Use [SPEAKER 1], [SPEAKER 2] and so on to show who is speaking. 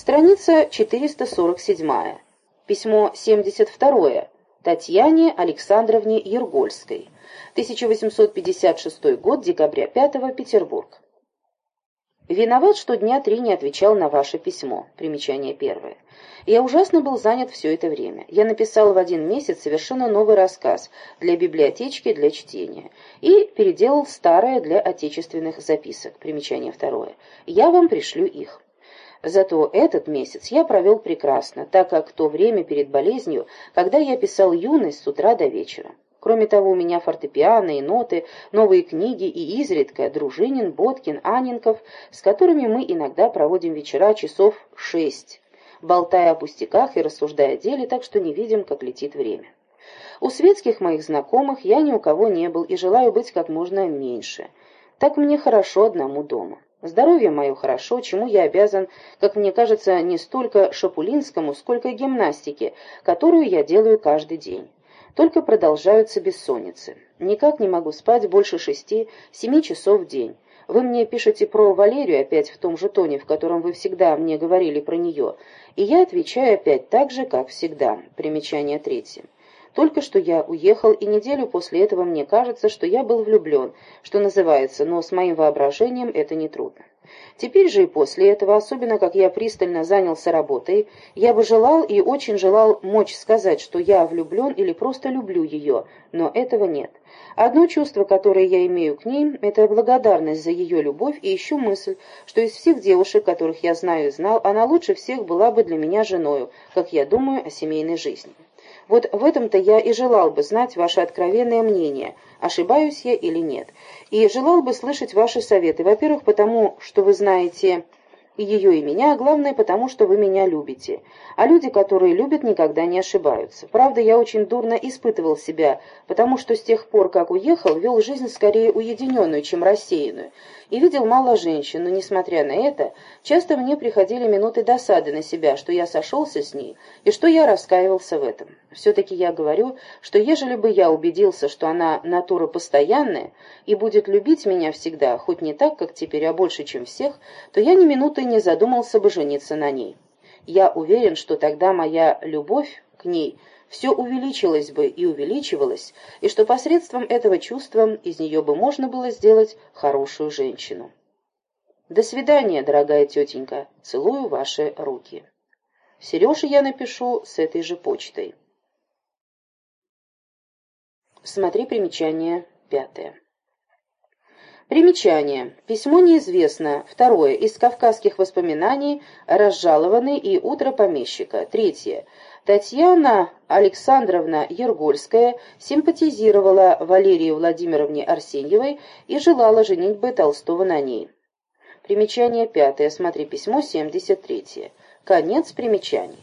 [SPEAKER 1] Страница 447. Письмо 72. Татьяне Александровне Ергольской. 1856 год, декабря 5 Петербург. Виноват, что дня три не отвечал на ваше письмо. Примечание первое. Я ужасно был занят все это время. Я написал в один месяц совершенно новый рассказ для библиотечки для чтения и переделал старое для отечественных записок. Примечание второе. Я вам пришлю их. Зато этот месяц я провел прекрасно, так как то время перед болезнью, когда я писал юность с утра до вечера. Кроме того, у меня фортепиано и ноты, новые книги и изредка Дружинин, Боткин, Анинков, с которыми мы иногда проводим вечера часов шесть, болтая о пустяках и рассуждая о деле, так что не видим, как летит время. У светских моих знакомых я ни у кого не был и желаю быть как можно меньше. Так мне хорошо одному дома. Здоровье мое хорошо, чему я обязан, как мне кажется, не столько шапулинскому, сколько гимнастике, которую я делаю каждый день. Только продолжаются бессонницы. Никак не могу спать больше шести-семи часов в день. Вы мне пишете про Валерию опять в том же тоне, в котором вы всегда мне говорили про нее, и я отвечаю опять так же, как всегда. Примечание третье. Только что я уехал, и неделю после этого мне кажется, что я был влюблен, что называется, но с моим воображением это нетрудно. Теперь же и после этого, особенно как я пристально занялся работой, я бы желал и очень желал мочь сказать, что я влюблен или просто люблю ее, но этого нет. Одно чувство, которое я имею к ней, это благодарность за ее любовь и еще мысль, что из всех девушек, которых я знаю и знал, она лучше всех была бы для меня женою, как я думаю о семейной жизни. Вот в этом-то я и желал бы знать ваше откровенное мнение, ошибаюсь я или нет. И желал бы слышать ваши советы, во-первых, потому что вы знаете и ее, и меня, а главное, потому что вы меня любите. А люди, которые любят, никогда не ошибаются. Правда, я очень дурно испытывал себя, потому что с тех пор, как уехал, вел жизнь скорее уединенную, чем рассеянную, и видел мало женщин, но, несмотря на это, часто мне приходили минуты досады на себя, что я сошелся с ней, и что я раскаивался в этом. Все-таки я говорю, что ежели бы я убедился, что она натура постоянная и будет любить меня всегда, хоть не так, как теперь, а больше, чем всех, то я ни минуты не задумался бы жениться на ней. Я уверен, что тогда моя любовь к ней все увеличилось бы и увеличивалось, и что посредством этого чувства из нее бы можно было сделать хорошую женщину. До свидания, дорогая тетенька. Целую ваши руки. Сереже я напишу с этой же почтой. Смотри примечание пятое. Примечание. Письмо неизвестно. Второе. Из кавказских воспоминаний «Разжалованный» и «Утро помещика». Третье. Татьяна Александровна Ергольская симпатизировала Валерии Владимировне Арсеньевой и желала женитьбы Толстого на ней. Примечание пятое. Смотри письмо 73. Конец примечаний.